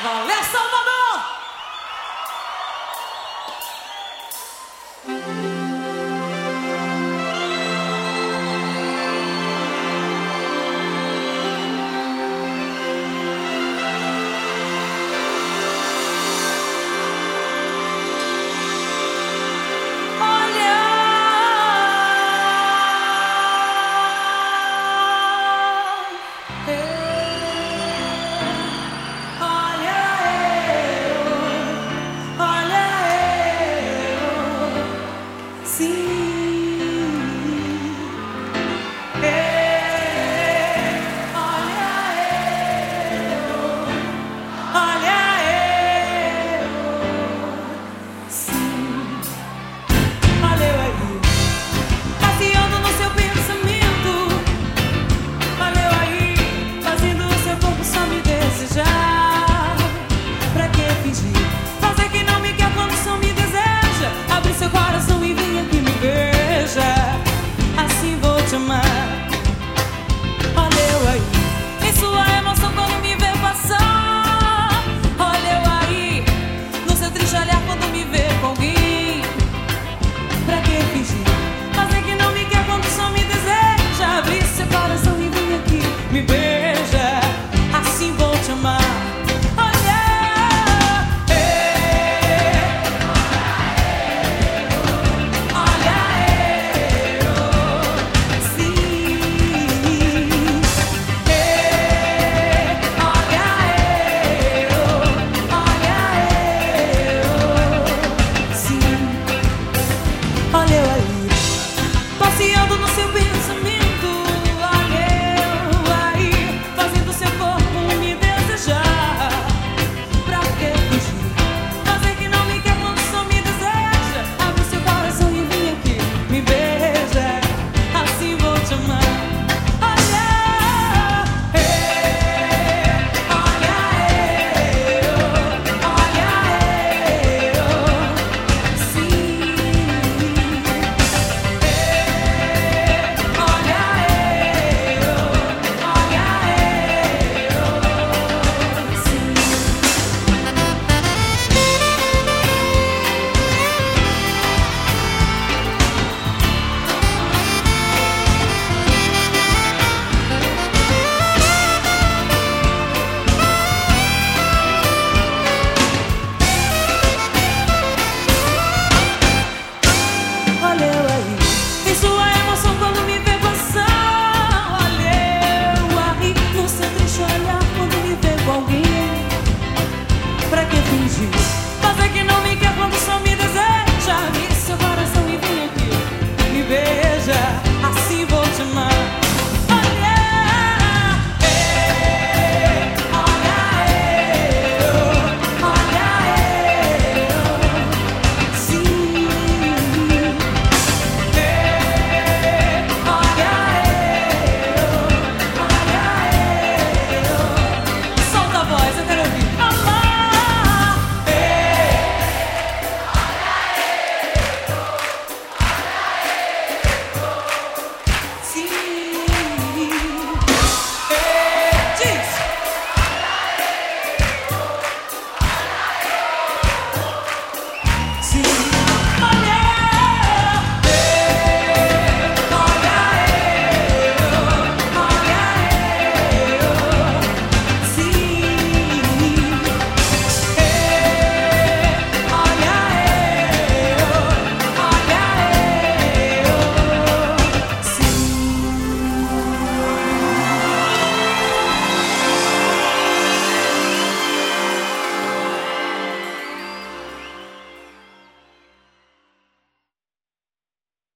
Valeu, Salvador! no seu bem.